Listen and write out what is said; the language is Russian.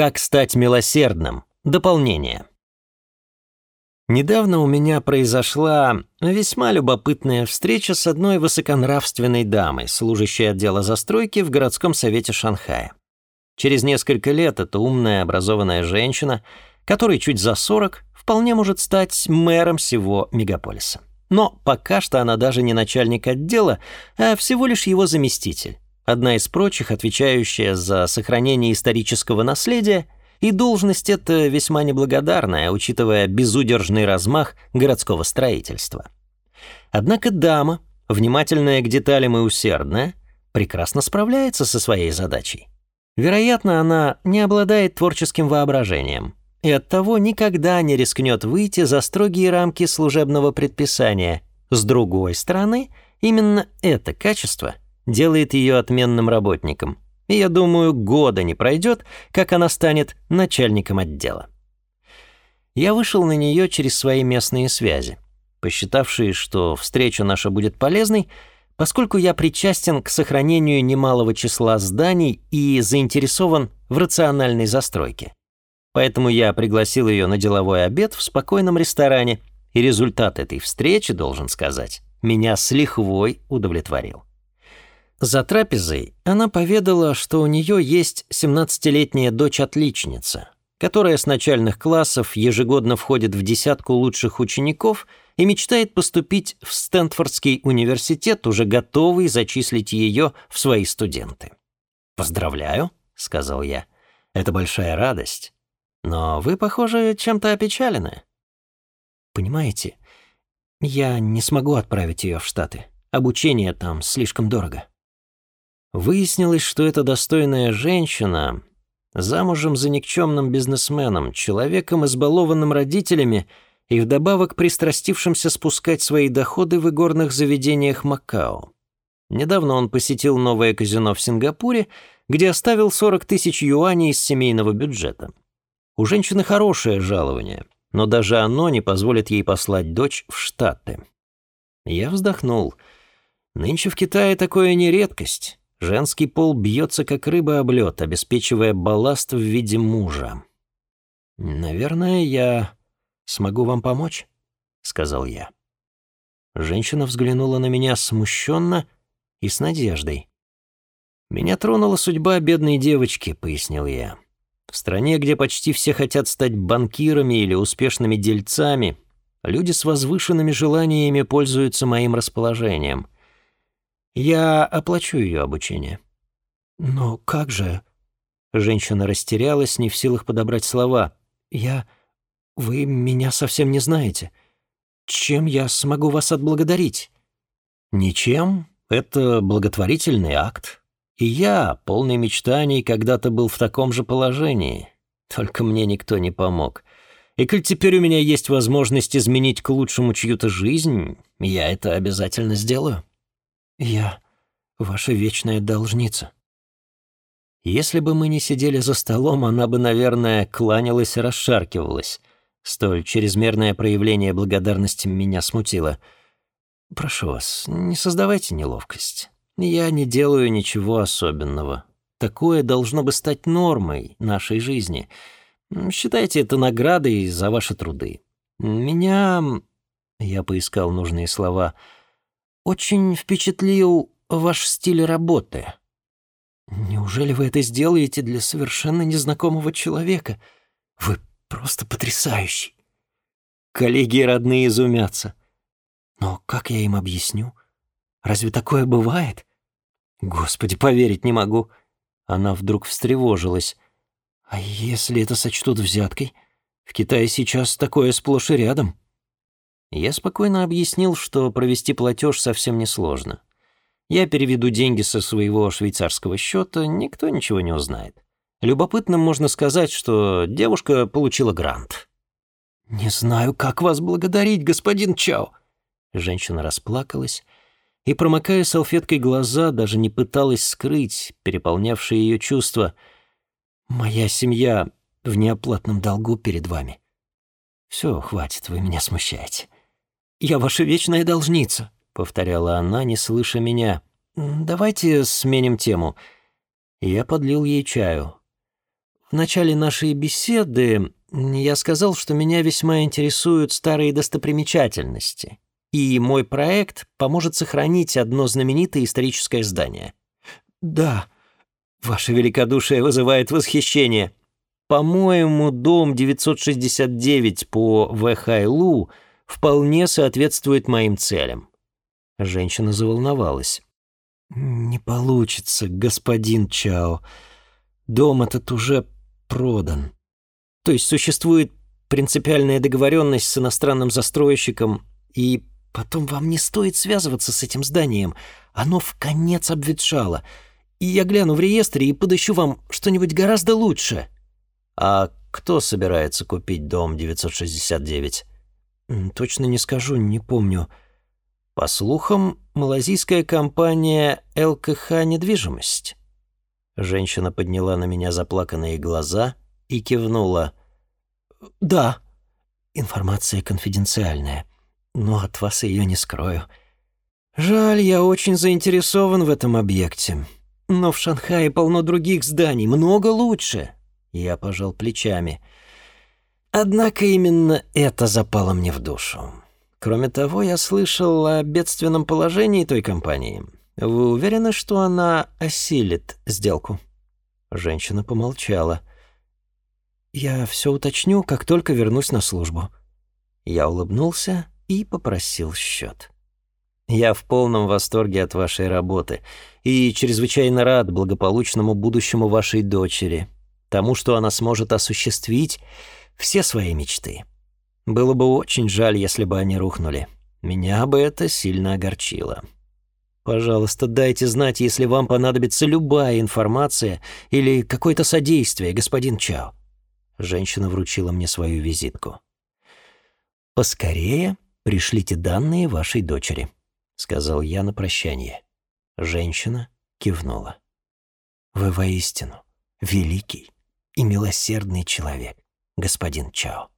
Как стать милосердным? Дополнение. Недавно у меня произошла весьма любопытная встреча с одной высоконравственной дамой, служащей отдела застройки в городском совете Шанхая. Через несколько лет эта умная, образованная женщина, которой чуть за 40, вполне может стать мэром всего мегаполиса. Но пока что она даже не начальник отдела, а всего лишь его заместитель. Одна из прочих, отвечающая за сохранение исторического наследия, и должность эта весьма неблагодарная, учитывая безудержный размах городского строительства. Однако дама, внимательная к деталям и усердная, прекрасно справляется со своей задачей. Вероятно, она не обладает творческим воображением и оттого никогда не рискнет выйти за строгие рамки служебного предписания. С другой стороны, именно это качество делает ее отменным работником. И я думаю, года не пройдет, как она станет начальником отдела. Я вышел на нее через свои местные связи, посчитавшие, что встреча наша будет полезной, поскольку я причастен к сохранению немалого числа зданий и заинтересован в рациональной застройке. Поэтому я пригласил ее на деловой обед в спокойном ресторане, и результат этой встречи, должен сказать, меня с лихвой удовлетворил. За трапезой она поведала, что у нее есть 17-летняя дочь-отличница, которая с начальных классов ежегодно входит в десятку лучших учеников и мечтает поступить в Стэнфордский университет, уже готовый зачислить ее в свои студенты. «Поздравляю», — сказал я. «Это большая радость. Но вы, похоже, чем-то опечалены». «Понимаете, я не смогу отправить ее в Штаты. Обучение там слишком дорого». Выяснилось, что эта достойная женщина замужем за никчемным бизнесменом, человеком, избалованным родителями и вдобавок пристрастившимся спускать свои доходы в игорных заведениях Макао. Недавно он посетил новое казино в Сингапуре, где оставил 40 тысяч юаней из семейного бюджета. У женщины хорошее жалование, но даже оно не позволит ей послать дочь в Штаты. Я вздохнул. Нынче в Китае такое не редкость. Женский пол бьется, как рыба об лед, обеспечивая балласт в виде мужа. «Наверное, я смогу вам помочь», — сказал я. Женщина взглянула на меня смущенно и с надеждой. «Меня тронула судьба бедной девочки», — пояснил я. «В стране, где почти все хотят стать банкирами или успешными дельцами, люди с возвышенными желаниями пользуются моим расположением — я оплачу ее обучение». «Но как же...» Женщина растерялась, не в силах подобрать слова. «Я... Вы меня совсем не знаете. Чем я смогу вас отблагодарить?» «Ничем. Это благотворительный акт. И я, полный мечтаний, когда-то был в таком же положении. Только мне никто не помог. И коль теперь у меня есть возможность изменить к лучшему чью-то жизнь, я это обязательно сделаю». «Я ваша вечная должница». Если бы мы не сидели за столом, она бы, наверное, кланялась и расшаркивалась. Столь чрезмерное проявление благодарности меня смутило. «Прошу вас, не создавайте неловкость. Я не делаю ничего особенного. Такое должно бы стать нормой нашей жизни. Считайте это наградой за ваши труды. Меня...» Я поискал нужные слова — очень впечатлил ваш стиль работы. Неужели вы это сделаете для совершенно незнакомого человека? Вы просто потрясающий. Коллеги и родные изумятся. Но как я им объясню? Разве такое бывает? Господи, поверить не могу. Она вдруг встревожилась. А если это сочтут взяткой? В Китае сейчас такое сплошь и рядом. Я спокойно объяснил, что провести платеж совсем несложно. Я переведу деньги со своего швейцарского счета, никто ничего не узнает. Любопытным можно сказать, что девушка получила грант. «Не знаю, как вас благодарить, господин Чао». Женщина расплакалась и, промокая салфеткой глаза, даже не пыталась скрыть переполнявшие ее чувства. «Моя семья в неоплатном долгу перед вами. Все, хватит, вы меня смущаете. «Я ваша вечная должница», — повторяла она, не слыша меня. «Давайте сменим тему». Я подлил ей чаю. В начале нашей беседы я сказал, что меня весьма интересуют старые достопримечательности, и мой проект поможет сохранить одно знаменитое историческое здание. Да, ваше великодушие вызывает восхищение. По-моему, дом 969 по Вэхайлу вполне соответствует моим целям. Женщина заволновалась. «Не получится, господин Чао. Дом этот уже продан. То есть существует принципиальная договоренность с иностранным застройщиком, и потом вам не стоит связываться с этим зданием. Оно в конец обветшало. И я гляну в реестре и подыщу вам что-нибудь гораздо лучше». «А кто собирается купить дом 969?» «Точно не скажу, не помню». По слухам, малазийская компания ЛКХ «Недвижимость». Женщина подняла на меня заплаканные глаза и кивнула. «Да, информация конфиденциальная, но от вас ее не скрою. Жаль, я очень заинтересован в этом объекте. Но в Шанхае полно других зданий, много лучше». Я пожал плечами. Однако именно это запало мне в душу. Кроме того, я слышал о бедственном положении той компании. Вы уверены, что она осилит сделку?» Женщина помолчала. «Я все уточню, как только вернусь на службу». Я улыбнулся и попросил счет. «Я в полном восторге от вашей работы и чрезвычайно рад благополучному будущему вашей дочери, тому, что она сможет осуществить все свои мечты». Было бы очень жаль, если бы они рухнули. Меня бы это сильно огорчило. Пожалуйста, дайте знать, если вам понадобится любая информация или какое-то содействие, господин Чао. Женщина вручила мне свою визитку. Поскорее пришлите данные вашей дочери, сказал я на прощание. Женщина кивнула. Вы воистину великий и милосердный человек, господин Чао.